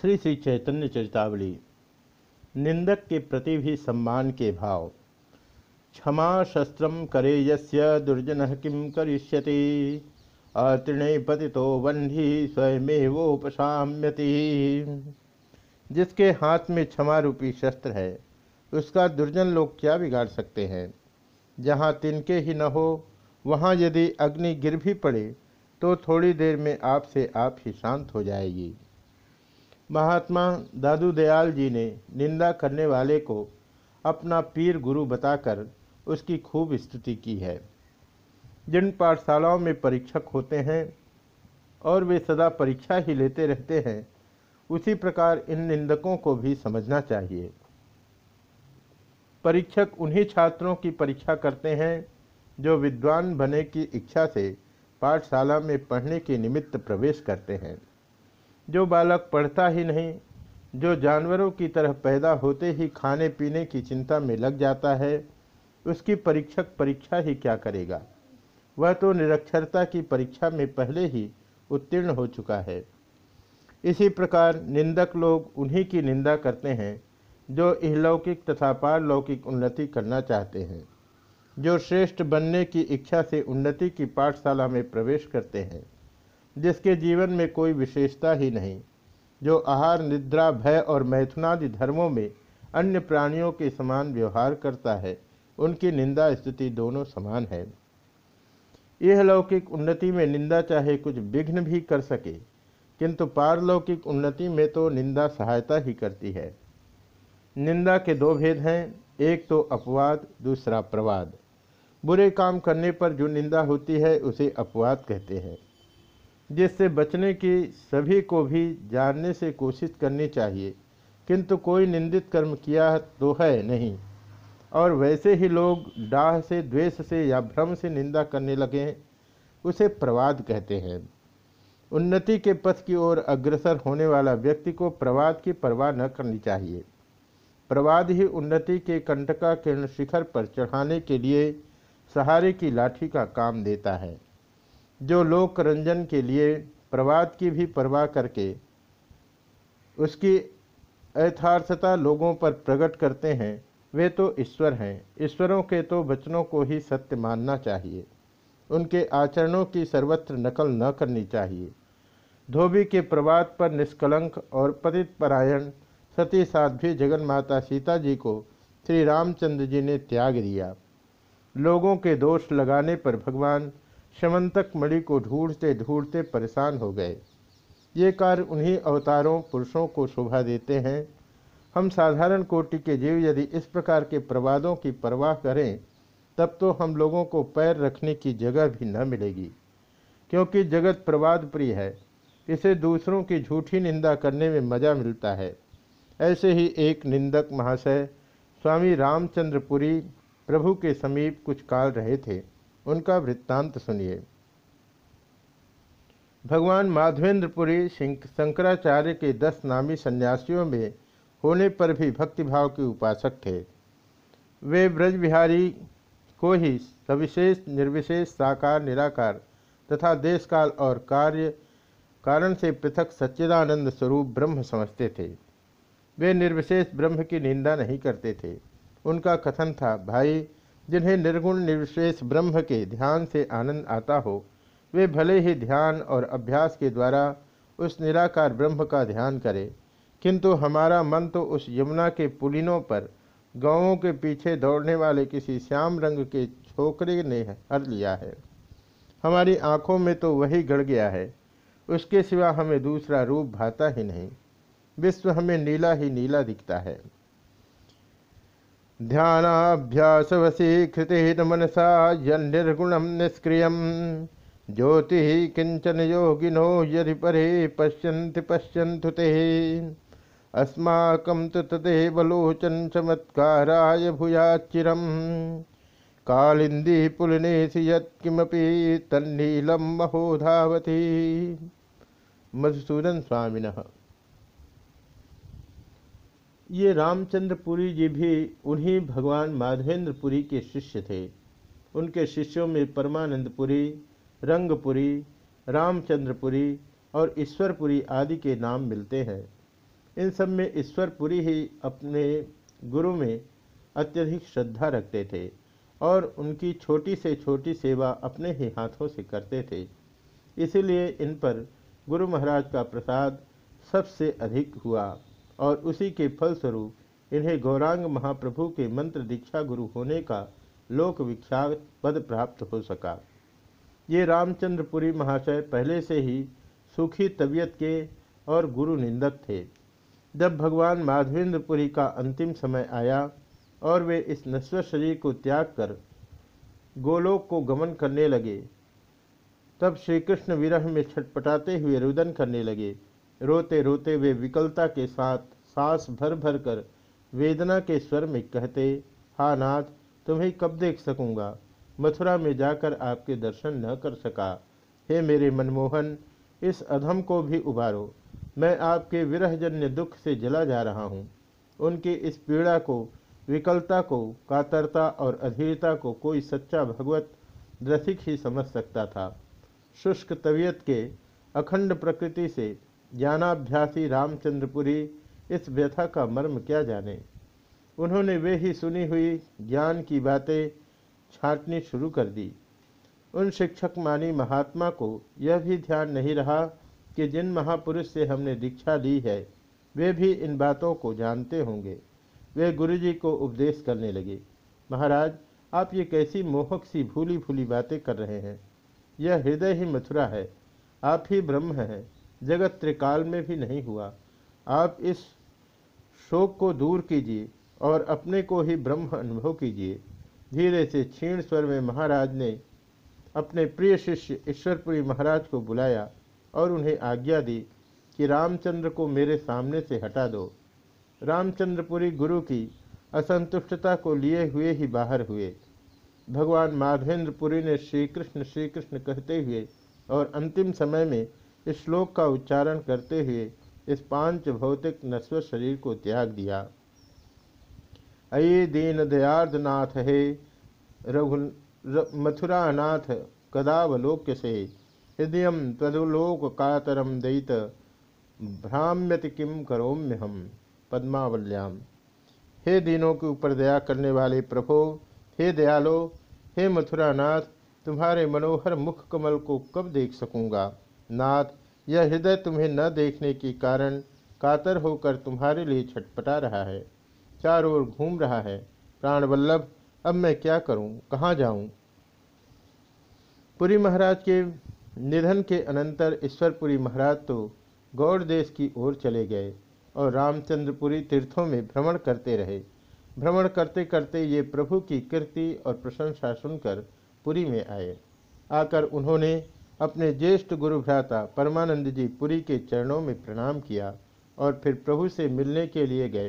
श्री श्री चैतन्य चरितावली, निंदक के प्रति भी सम्मान के भाव। क्षमा शस्त्र करे यस्य दुर्जन किम करिष्यति। अतृण पति तो वन्ही स्वयमेवोपशाम्यति। जिसके हाथ में क्षमा रूपी शस्त्र है, उसका दुर्जन लोग क्या बिगाड़ सकते हैं? जहाँ तिनके ही न हो, वहाँ यदि अग्नि गिर भी पड़े तो थोड़ी देर में आपसे आप ही शांत हो जाएगी। महात्मा दादू दयाल जी ने निंदा करने वाले को अपना पीर गुरु बताकर उसकी खूब स्तुति की है। जिन पाठशालाओं में परीक्षक होते हैं और वे सदा परीक्षा ही लेते रहते हैं, उसी प्रकार इन निंदकों को भी समझना चाहिए। परीक्षक उन्हीं छात्रों की परीक्षा करते हैं जो विद्वान बने की इच्छा से पाठशाला में पढ़ने के निमित्त प्रवेश करते हैं। जो बालक पढ़ता ही नहीं, जो जानवरों की तरह पैदा होते ही खाने पीने की चिंता में लग जाता है, उसकी परीक्षक परीक्षा ही क्या करेगा? वह तो निरक्षरता की परीक्षा में पहले ही उत्तीर्ण हो चुका है। इसी प्रकार निंदक लोग उन्हीं की निंदा करते हैं, जो इहलौकिक तथा पारलौकिक उन्नति करना चाहते हैं, जो श्रेष्ठ बनने की इच्छा से उन्नति की पाठशाला में प्रवेश करते हैं। जिसके जीवन में कोई विशेषता ही नहीं, जो आहार, निद्रा, भय और मैथुनादि धर्मों में अन्य प्राणियों के समान व्यवहार करता है, उनकी निंदा स्थिति दोनों समान है। यह लौकिक उन्नति में निंदा चाहे कुछ विघ्न भी कर सके, किंतु पारलौकिक उन्नति में तो निंदा सहायता ही करती है। निंदा के दो भेद हैं, एक तो अपवाद, दूसरा प्रवाद। बुरे काम करने पर जो निंदा होती है, उसे अपवाद कहते हैं। जिससे बचने की सभी को भी जानने से कोशिश करनी चाहिए। किंतु कोई निंदित कर्म किया तो है नहीं। और वैसे ही लोग डाह से, द्वेष से या भ्रम से निंदा करने लगे, उसे प्रवाद कहते हैं। उन्नति के पथ की ओर अग्रसर होने वाला व्यक्ति को प्रवाद की परवाह न करनी चाहिए। प्रवाद ही उन्नति के कंटका किरण शिखर पर चढ़ाने के लिए सहारे की लाठी का काम देता है। जो लोक रंजन के लिए प्रवाद की भी परवाह करके उसकी यथार्थता लोगों पर प्रकट करते हैं, वे तो ईश्वर हैं। ईश्वरों के तो वचनों को ही सत्य मानना चाहिए। उनके आचरणों की सर्वत्र नकल न करनी चाहिए। धोबी के प्रवाद पर निष्कलंक और पतित परायण सती साध्वी जगन माता सीता जी को श्री रामचंद्र जी ने त्याग दिया। लोगों के दोष लगाने पर भगवान शमंतक मणि को ढूंढते ढूंढते परेशान हो गए। ये कार्य उन्हीं अवतारों, पुरुषों को शोभा देते हैं। हम साधारण कोटि के जीव यदि इस प्रकार के प्रवादों की परवाह करें, तब तो हम लोगों को पैर रखने की जगह भी न मिलेगी। क्योंकि जगत प्रवाद प्रिय है, इसे दूसरों की झूठी निंदा करने में मज़ा मिलता है। ऐसे ही एक निंदक महाशय, स्वामी रामचंद्रपुरी, प्रभु के समीप कुछ काल रहे थे। उनका वृत्तांत सुनिए। भगवान माधवेंद्रपुरी शंकराचार्य के दस नामी सन्यासियों में होने पर भी भक्तिभाव के उपासक थे। वे ब्रज बिहारी को ही सविशेष, निर्विशेष, साकार, निराकार तथा देश काल और कार्य कारण से पृथक सच्चिदानंद स्वरूप ब्रह्म समझते थे। वे निर्विशेष ब्रह्म की निंदा नहीं करते थे। उनका कथन था, भाई जिन्हें निर्गुण निर्विशेष ब्रह्म के ध्यान से आनंद आता हो, वे भले ही ध्यान और अभ्यास के द्वारा उस निराकार ब्रह्म का ध्यान करें, किंतु हमारा मन तो उस यमुना के पुलिनों पर गाँवों के पीछे दौड़ने वाले किसी श्याम रंग के छोकरे ने हर लिया है। हमारी आँखों में तो वही गड़ गया है, उसके सिवा हमें दूसरा रूप भाता ही नहीं। विश्व हमें नीला ही नीला दिखता है। ध्यानाभ्यासवशीकृतेन मनसा यन्निर्गुणं निष्क्रियं। ज्योति किंचन योगिनो यदि परे पश्यन्ति पश्यन्तु ते। अस्माकं तु तदेव लोचन चमत्काराय भूयाच्चिरं कालिन्दी पुलिनेसि यत्किमपि तन्नीलं महोधावती मधुसूदन स्वामिनः। ये रामचंद्रपुरी जी भी उन्हीं भगवान माधवेंद्रपुरी के शिष्य थे। उनके शिष्यों में परमानंदपुरी, रंगपुरी, रामचंद्रपुरी और ईश्वरपुरी आदि के नाम मिलते हैं। इन सब में ईश्वरपुरी ही अपने गुरु में अत्यधिक श्रद्धा रखते थे और उनकी छोटी से छोटी सेवा अपने ही हाथों से करते थे। इसीलिए इन पर गुरु महाराज का प्रसाद सबसे अधिक हुआ। और उसी के फलस्वरूप इन्हें गौरांग महाप्रभु के मंत्र दीक्षा गुरु होने का लोक विख्यात पद प्राप्त हो सका। ये रामचंद्रपुरी महाशय पहले से ही सुखी तबीयत के और गुरु निंदक थे। जब भगवान माधवेंद्रपुरी का अंतिम समय आया और वे इस नश्वर शरीर को त्याग कर गोलोक को गमन करने लगे, तब श्री कृष्ण विरह में छटपटाते हुए रुदन करने लगे। रोते रोते वे विकलता के साथ सांस भर भर कर वेदना के स्वर में कहते, हा नाथ, तुम्हें कब देख सकूँगा? मथुरा में जाकर आपके दर्शन न कर सका। हे मेरे मनमोहन, इस अधम को भी उबारो। मैं आपके विरहजन्य दुख से जला जा रहा हूँ। उनकी इस पीड़ा को, विकलता को, कातरता और अधीरता को कोई सच्चा भगवत रसिक ही समझ सकता था। शुष्क तबीयत के अखंड प्रकृति से ज्ञानाभ्यासी रामचंद्रपुरी इस व्यथा का मर्म क्या जाने? उन्होंने वे ही सुनी हुई ज्ञान की बातें छांटनी शुरू कर दी। उन शिक्षक मानी महात्मा को यह भी ध्यान नहीं रहा कि जिन महापुरुष से हमने दीक्षा ली है, वे भी इन बातों को जानते होंगे। वे गुरुजी को उपदेश करने लगे, महाराज, आप ये कैसी मोहक सी भूली भूली बातें कर रहे हैं। यह हृदय ही मथुरा है। आप ही ब्रह्म हैं। जगत त्रिकाल में भी नहीं हुआ। आप इस शोक को दूर कीजिए और अपने को ही ब्रह्म अनुभव कीजिए। धीरे से क्षीण स्वर में महाराज ने अपने प्रिय शिष्य ईश्वरपुरी महाराज को बुलाया और उन्हें आज्ञा दी कि रामचंद्र को मेरे सामने से हटा दो। रामचंद्रपुरी गुरु की असंतुष्टता को लिए हुए ही बाहर हुए। भगवान माधवेंद्रपुरी ने श्री कृष्ण श्री कृष्ण कहते हुए और अंतिम समय में इस श्लोक का उच्चारण करते हुए इस पाँच भौतिक नश्वर शरीर को त्याग दिया। अये दीन दयार्दनाथ हे रघु मथुरानाथ, कदावलोक्य से, हृदय तदुलोक कातरम दयित, भ्राम्यति किम करोम्य हम पद्मावल्याम हे दीनों के ऊपर दया करने वाले प्रभो, हे दयालो, हे मथुरानाथ, तुम्हारे मनोहर मुख कमल को कब देख सकूँगा? नाथ यह हृदय तुम्हें न देखने के कारण कातर होकर तुम्हारे लिए छटपटा रहा है। चारों ओर घूम रहा है। प्राणवल्लभ अब मैं क्या करूँ? कहाँ जाऊँ? पुरी महाराज के निधन के अनंतर ईश्वरपुरी महाराज तो गौड़ देश की ओर चले गए और रामचंद्रपुरी तीर्थों में भ्रमण करते रहे। भ्रमण करते करते ये प्रभु की कीर्ति और प्रशंसा सुनकर पुरी में आए। आकर उन्होंने अपने ज्येष्ठ गुरु भ्राता परमानंद जी पुरी के चरणों में प्रणाम किया और फिर प्रभु से मिलने के लिए गए।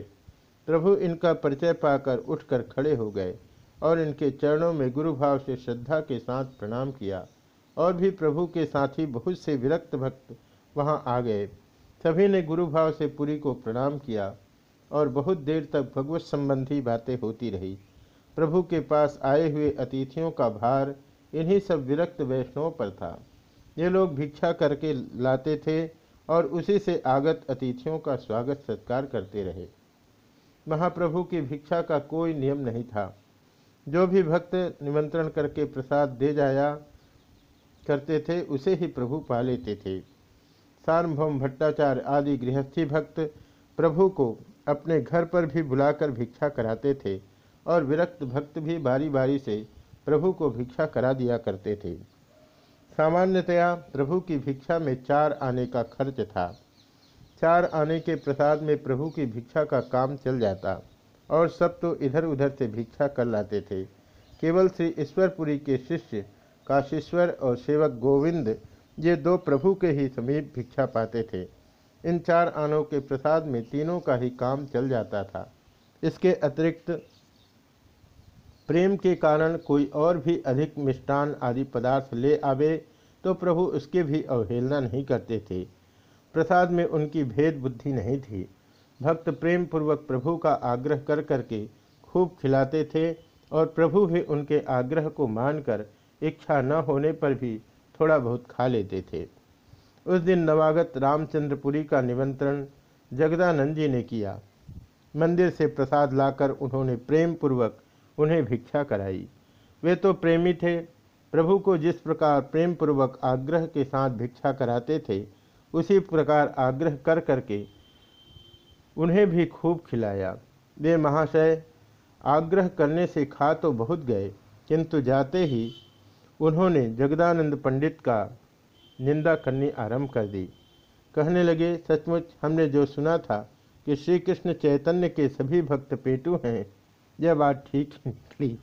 प्रभु इनका परिचय पाकर उठकर खड़े हो गए और इनके चरणों में गुरु भाव से श्रद्धा के साथ प्रणाम किया और भी प्रभु के साथी बहुत से विरक्त भक्त वहाँ आ गए। सभी ने गुरु भाव से पुरी को प्रणाम किया और बहुत देर तक भगवत संबंधी बातें होती रही। प्रभु के पास आए हुए अतिथियों का भार इन्हीं सब विरक्त वैष्णवों पर था। ये लोग भिक्षा करके लाते थे और उसी से आगत अतिथियों का स्वागत सत्कार करते रहे। महाप्रभु की भिक्षा का कोई नियम नहीं था। जो भी भक्त निमंत्रण करके प्रसाद दे जाया करते थे, उसे ही प्रभु पा लेते थे। सार्वभौम भट्टाचार्य आदि गृहस्थी भक्त प्रभु को अपने घर पर भी बुलाकर भिक्षा कराते थे और विरक्त भक्त भी बारी बारी से प्रभु को भिक्षा करा दिया करते थे। सामान्यतया प्रभु की भिक्षा में चार आने का खर्च था। चार आने के प्रसाद में प्रभु की भिक्षा का काम चल जाता और सब तो इधर उधर से भिक्षा कर लाते थे। केवल श्री ईश्वरपुरी के शिष्य, काशीश्वर और सेवक गोविंद, ये दो प्रभु के ही समीप भिक्षा पाते थे। इन चार आनों के प्रसाद में तीनों का ही काम चल जाता था। इसके अतिरिक्त प्रेम के कारण कोई और भी अधिक मिष्टान आदि पदार्थ ले आवे तो प्रभु उसके भी अवहेलना नहीं करते थे। प्रसाद में उनकी भेद बुद्धि नहीं थी। भक्त प्रेम पूर्वक प्रभु का आग्रह कर करके खूब खिलाते थे और प्रभु भी उनके आग्रह को मानकर इच्छा न होने पर भी थोड़ा बहुत खा लेते थे। उस दिन नवागत रामचंद्रपुरी का निमंत्रण जगदानंद जी ने किया। मंदिर से प्रसाद लाकर उन्होंने प्रेम पूर्वक उन्हें भिक्षा कराई। वे तो प्रेमी थे। प्रभु को जिस प्रकार प्रेम पूर्वक आग्रह के साथ भिक्षा कराते थे, उसी प्रकार आग्रह कर करके उन्हें भी खूब खिलाया। वे महाशय, आग्रह करने से खा तो बहुत गए, किंतु जाते ही उन्होंने जगदानंद पंडित का निंदा करनी आरंभ कर दी। कहने लगे, सचमुच हमने जो सुना था कि श्री कृष्ण चैतन्य के सभी भक्त पेटू हैं यह बात ठीक निकली।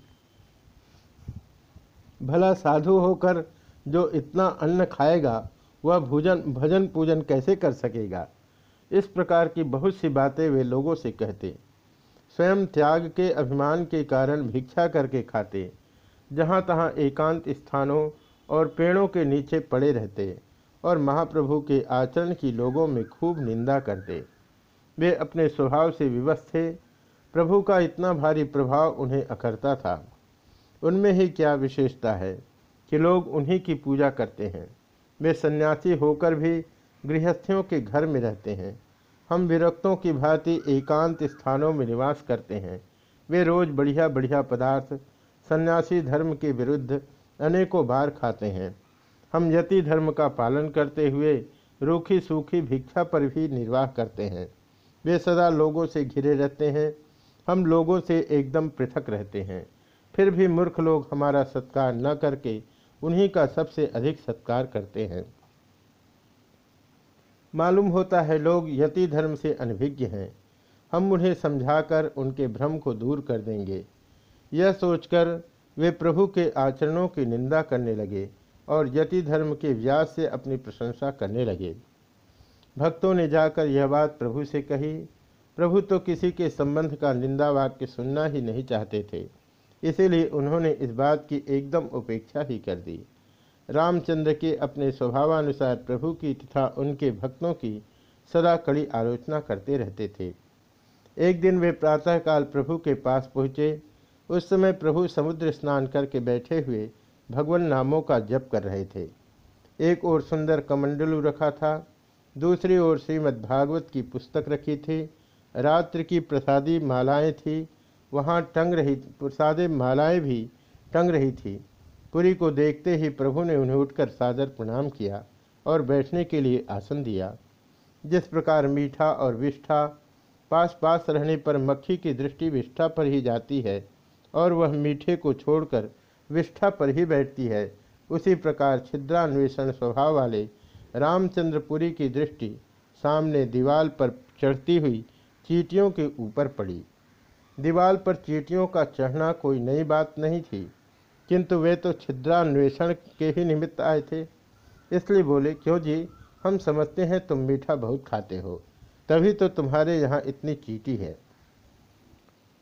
भला साधु होकर जो इतना अन्न खाएगा, वह भोजन, भजन पूजन कैसे कर सकेगा? इस प्रकार की बहुत सी बातें वे लोगों से कहते। स्वयं त्याग के, अभिमान के कारण भिक्षा करके खाते जहाँ तहाँ एकांत स्थानों और पेड़ों के नीचे पड़े रहते और महाप्रभु के आचरण की लोगों में खूब निंदा करते। वे अपने स्वभाव से विवश थे प्रभु का इतना भारी प्रभाव उन्हें अखरता था। उनमें ही क्या विशेषता है कि लोग उन्हीं की पूजा करते हैं। वे सन्यासी होकर भी गृहस्थियों के घर में रहते हैं। हम विरक्तों की भांति एकांत स्थानों में निवास करते हैं। वे रोज बढ़िया बढ़िया पदार्थ, सन्यासी धर्म के विरुद्ध अनेकों बार खाते हैं। हम यति धर्म का पालन करते हुए रूखी सूखी भिक्षा पर भी निर्वाह करते हैं। वे सदा लोगों से घिरे रहते हैं हम लोगों से एकदम पृथक रहते हैं। फिर भी मूर्ख लोग हमारा सत्कार न करके उन्हीं का सबसे अधिक सत्कार करते हैं। मालूम होता है लोग यति धर्म से अनभिज्ञ हैं। हम उन्हें समझाकर उनके भ्रम को दूर कर देंगे। यह सोचकर वे प्रभु के आचरणों की निंदा करने लगे और यति धर्म के व्यास से अपनी प्रशंसा करने लगे। भक्तों ने जाकर यह बात प्रभु से कही प्रभु तो किसी के संबंध का निंदा वाक्य सुनना ही नहीं चाहते थे। इसीलिए उन्होंने इस बात की एकदम उपेक्षा ही कर दी। रामचंद्र के अपने स्वभावानुसार प्रभु की तथा उनके भक्तों की सदा कड़ी आलोचना करते रहते थे। एक दिन वे प्रातःकाल प्रभु के पास पहुँचे। उस समय प्रभु समुद्र स्नान करके बैठे हुए भगवान नामों का जप कर रहे थे। एक ओर सुंदर कमंडलू रखा था, दूसरी ओर श्रीमद्भागवत की पुस्तक रखी थी रात्रि की प्रसादी मालाएँ थी, वहाँ टंग रही, प्रसादी मालाएँ भी टंग रही थी। पुरी को देखते ही प्रभु ने उन्हें उठकर सादर प्रणाम किया और बैठने के लिए आसन दिया। जिस प्रकार मीठा और विष्ठा पास पास रहने पर मक्खी की दृष्टि विष्ठा पर ही जाती है और वह मीठे को छोड़कर विष्ठा पर ही बैठती है, उसी प्रकार छिद्रान्वेषण स्वभाव वाले रामचंद्रपुरी की दृष्टि सामने दीवाल पर चढ़ती हुई चीटियों के ऊपर पड़ी। दीवाल पर चीटियों का चढ़ना कोई नई बात नहीं थी, किंतु वे तो छिद्रान्वेषण के ही निमित्त आए थे। इसलिए बोले, क्यों जी? हम समझते हैं तुम मीठा बहुत खाते हो, तभी तो तुम्हारे यहाँ इतनी चीटी है।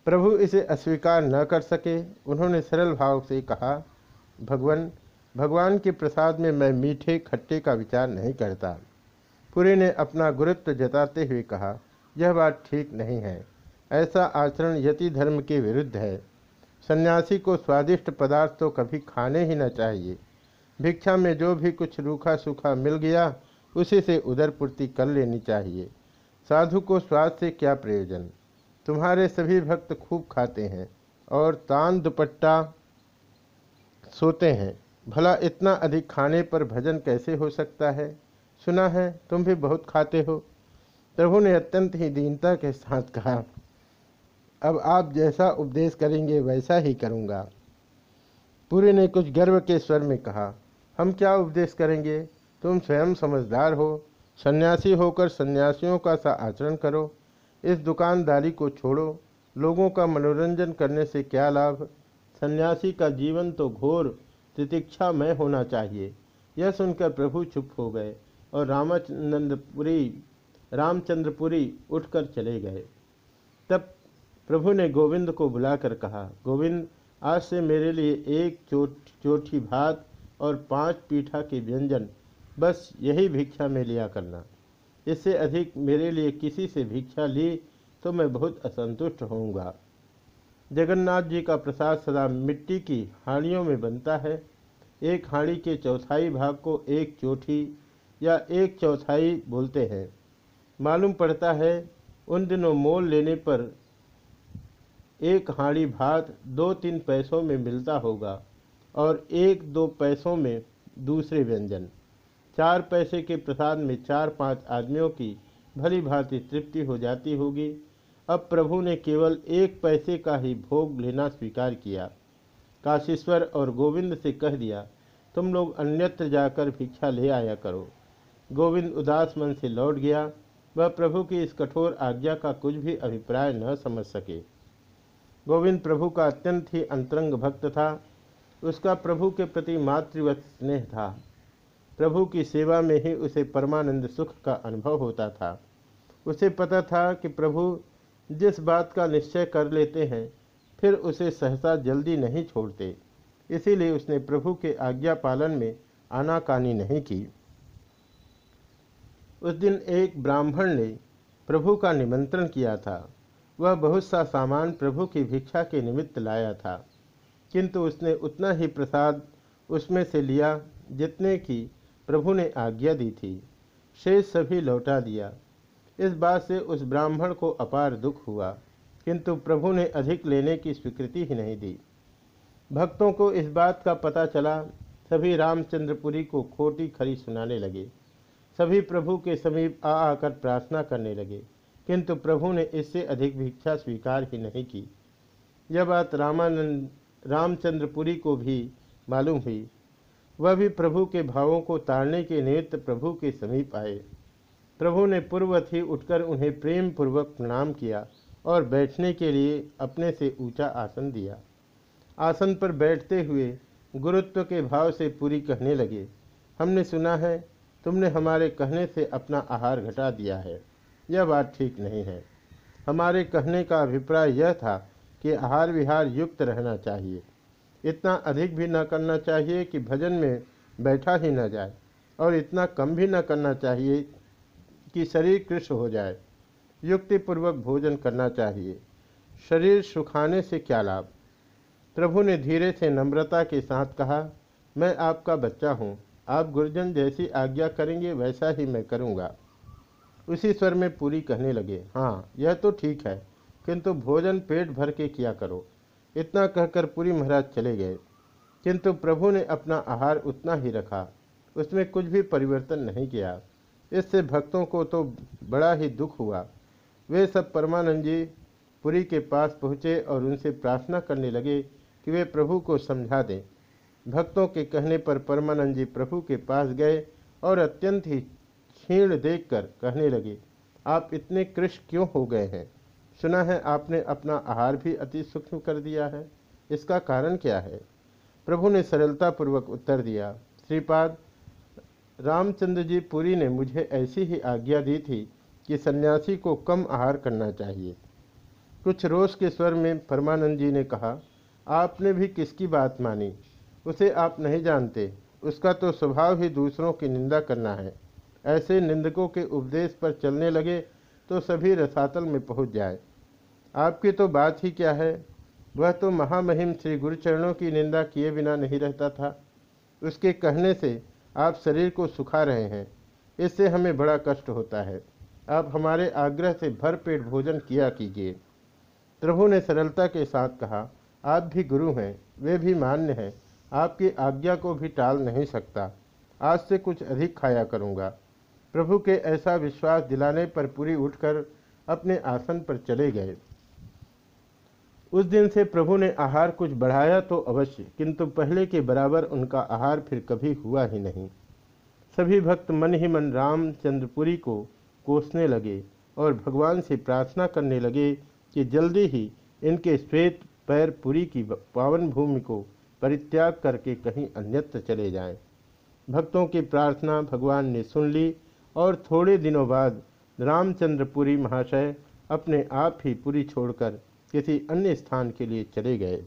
प्रभु इसे अस्वीकार न कर सके। उन्होंने सरल भाव से कहा, भगवान भगवान के प्रसाद में मैं मीठे खट्टे का विचार नहीं करता। पुरी ने अपना गुरुत्व जताते हुए कहा यह बात ठीक नहीं है। ऐसा आचरण यति धर्म के विरुद्ध है। सन्यासी को स्वादिष्ट पदार्थ तो कभी खाने ही न चाहिए। भिक्षा में जो भी कुछ रूखा सूखा मिल गया, उसी से उदर पूर्ति कर लेनी चाहिए। साधु को स्वाद से क्या प्रयोजन? तुम्हारे सभी भक्त खूब खाते हैं और तान दुपट्टा सोते हैं। भला इतना अधिक खाने पर भजन कैसे हो सकता है? सुना है, तुम भी बहुत खाते हो। प्रभु ने अत्यंत ही दीनता के साथ कहा, अब आप जैसा उपदेश करेंगे, वैसा ही करूँगा। पूरी ने कुछ गर्व के स्वर में कहा, हम क्या उपदेश करेंगे? तुम स्वयं समझदार हो, सन्यासी होकर सन्यासियों का सा आचरण करो, इस दुकानदारी को छोड़ो, लोगों का मनोरंजन करने से क्या लाभ? सन्यासी का जीवन तो घोर तितिक्षामय होना चाहिए। यह सुनकर प्रभु चुप हो गए और रामानंदपुरी रामचंद्रपुरी उठकर चले गए। तब प्रभु ने गोविंद को बुलाकर कहा, गोविंद, आज से मेरे लिए एक चोट चोटी भात और पाँच पीठा के व्यंजन, बस यही भिक्षा में लिया करना। इससे अधिक मेरे लिए किसी से भिक्षा ली तो मैं बहुत असंतुष्ट होऊँगा। जगन्नाथ जी का प्रसाद सदा मिट्टी की हाड़ियों में बनता है। एक हाड़ी के चौथाई भाग को एक चोटी या एक चौथाई बोलते हैं। मालूम पड़ता है, उन दिनों मोल लेने पर एक हाड़ी भात दो तीन पैसों में मिलता होगा और एक दो पैसों में दूसरे व्यंजन। चार पैसे के प्रसाद में चार पाँच आदमियों की भली भांति तृप्ति हो जाती होगी। अब प्रभु ने केवल एक पैसे का ही भोग लेना स्वीकार किया। काशीश्वर और गोविंद से कह दिया, तुम लोग अन्यत्र जाकर भिक्षा ले आया करो। गोविंद उदास मन से लौट गया। वह प्रभु की इस कठोर आज्ञा का कुछ भी अभिप्राय न समझ सके। गोविंद प्रभु का अत्यंत ही अंतरंग भक्त था। उसका प्रभु के प्रति मातृवत स्नेह था। प्रभु की सेवा में ही उसे परमानंद सुख का अनुभव होता था। उसे पता था कि प्रभु जिस बात का निश्चय कर लेते हैं, फिर उसे सहसा जल्दी नहीं छोड़ते। इसीलिए उसने प्रभु के आज्ञा पालन में आनाकानी नहीं की। उस दिन एक ब्राह्मण ने प्रभु का निमंत्रण किया था। वह बहुत सा सामान प्रभु की भिक्षा के निमित्त लाया था। किंतु उसने उतना ही प्रसाद उसमें से लिया जितने की प्रभु ने आज्ञा दी थी। शेष सभी लौटा दिया। इस बात से उस ब्राह्मण को अपार दुख हुआ। किंतु प्रभु ने अधिक लेने की स्वीकृति ही नहीं दी। भक्तों को इस बात का पता चला। सभी रामचंद्रपुरी को खोटी खरी सुनाने लगे। सभी प्रभु के समीप आ आकर प्रार्थना करने लगे, किंतु प्रभु ने इससे अधिक भिक्षा स्वीकार ही नहीं की। यह बात रामानंद, रामचंद्रपुरी को भी मालूम हुई। वह भी प्रभु के भावों को ताड़ने के निमित्त प्रभु के समीप आए। प्रभु ने पूर्वत ही उठकर उन्हें प्रेम पूर्वक प्रणाम किया और बैठने के लिए अपने से ऊँचा आसन दिया। आसन पर बैठते हुए गुरुत्व के भाव से पूरी कहने लगे, हमने सुना है तुमने हमारे कहने से अपना आहार घटा दिया है। यह बात ठीक नहीं है। हमारे कहने का अभिप्राय यह था कि आहार विहार युक्त रहना चाहिए। इतना अधिक भी न करना चाहिए कि भजन में बैठा ही न जाए, और इतना कम भी न करना चाहिए कि शरीर कृष्ण हो जाए। युक्तिपूर्वक भोजन करना चाहिए। शरीर सुखाने से क्या लाभ? प्रभु ने धीरे से नम्रता के साथ कहा, मैं आपका बच्चा हूँ। आप गुरुजन जैसी आज्ञा करेंगे, वैसा ही मैं करूँगा। उसी स्वर में पूरी कहने लगे हाँ यह तो ठीक है, किंतु भोजन पेट भर के किया करो। इतना कहकर पूरी महाराज चले गए। किंतु प्रभु ने अपना आहार उतना ही रखा। उसमें कुछ भी परिवर्तन नहीं किया। इससे भक्तों को तो बड़ा ही दुख हुआ। वे सब परमानंद जी पुरी के पास पहुँचे और उनसे प्रार्थना करने लगे कि वे प्रभु को समझा दें। भक्तों के कहने पर परमानंद जी प्रभु के पास गए और अत्यंत ही क्षीण देखकर कहने लगे, आप इतने कृष क्यों हो गए हैं? सुना है आपने अपना आहार भी अति सूक्ष्म कर दिया है। इसका कारण क्या है? प्रभु ने सरलतापूर्वक उत्तर दिया, श्रीपाद, रामचंद्र जी पुरी ने मुझे ऐसी ही आज्ञा दी थी कि सन्यासी को कम आहार करना चाहिए। कुछ रोष के स्वर में परमानंद जी ने कहा, आपने भी किसकी बात मानी? उसे आप नहीं जानते। उसका तो स्वभाव ही दूसरों की निंदा करना है। ऐसे निंदकों के उपदेश पर चलने लगे तो सभी रसातल में पहुँच जाए। आपकी तो बात ही क्या है? वह तो महामहिम श्री गुरुचरणों की निंदा किए बिना नहीं रहता था। उसके कहने से आप शरीर को सुखा रहे हैं। इससे हमें बड़ा कष्ट होता है। आप हमारे आग्रह से भर पेट भोजन किया कीजिए। प्रभु ने सरलता के साथ कहा, आप भी गुरु हैं, वे भी मान्य हैं। आपकी आज्ञा को भी टाल नहीं सकता। आज से कुछ अधिक खाया करूँगा। प्रभु के ऐसा विश्वास दिलाने पर पूरी उठकर अपने आसन पर चले गए। उस दिन से प्रभु ने आहार कुछ बढ़ाया तो अवश्य, किंतु पहले के बराबर उनका आहार फिर कभी हुआ ही नहीं। सभी भक्त मन ही मन रामचंद्रपुरी को कोसने लगे और भगवान से प्रार्थना करने लगे कि जल्दी ही इनके श्वेत पैर पुरी की पावन भूमि को परित्याग करके कहीं अन्यत्र चले जाएँ। भक्तों की प्रार्थना भगवान ने सुन ली और थोड़े दिनों बाद रामचंद्रपुरी महाशय अपने आप ही पुरी छोड़कर किसी अन्य स्थान के लिए चले गए